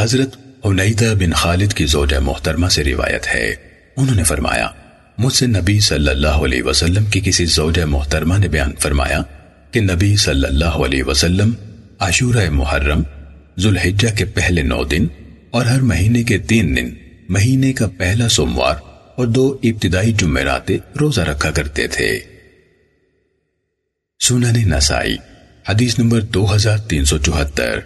حضرت عنیدہ بن خالد کی زوجہ محترمہ سے روایت ہے۔ انہوں نے فرمایا، مجھ سے نبی صلی اللہ علیہ وسلم کی کسی زوجہ محترمہ نے بیان فرمایا کہ نبی صلی اللہ علیہ وسلم عاشورہ محرم، ذوالحجہ کے پہلے نو دن اور ہر مہینے کے تین دن، مہینے کا پہلا سوموار اور دو ابتدائی جمعرات روزہ رکھا کرتے تھے۔ سنن نسائی، حدیث نمبر دو ہزار تین سو چوہتر۔